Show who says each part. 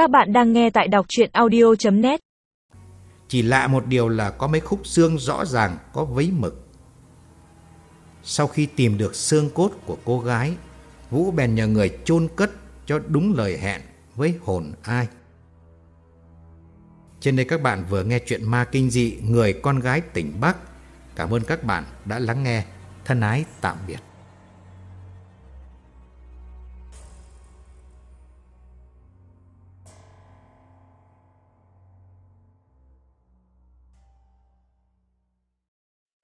Speaker 1: Các bạn đang nghe tại đọc chuyện audio.net
Speaker 2: Chỉ lạ một điều là có mấy khúc xương rõ ràng có vấy mực. Sau khi tìm được xương cốt của cô gái, Vũ bèn nhờ người chôn cất cho đúng lời hẹn với hồn ai. Trên đây các bạn vừa nghe chuyện ma kinh dị Người con gái tỉnh Bắc. Cảm ơn các bạn đã lắng nghe. Thân ái tạm biệt.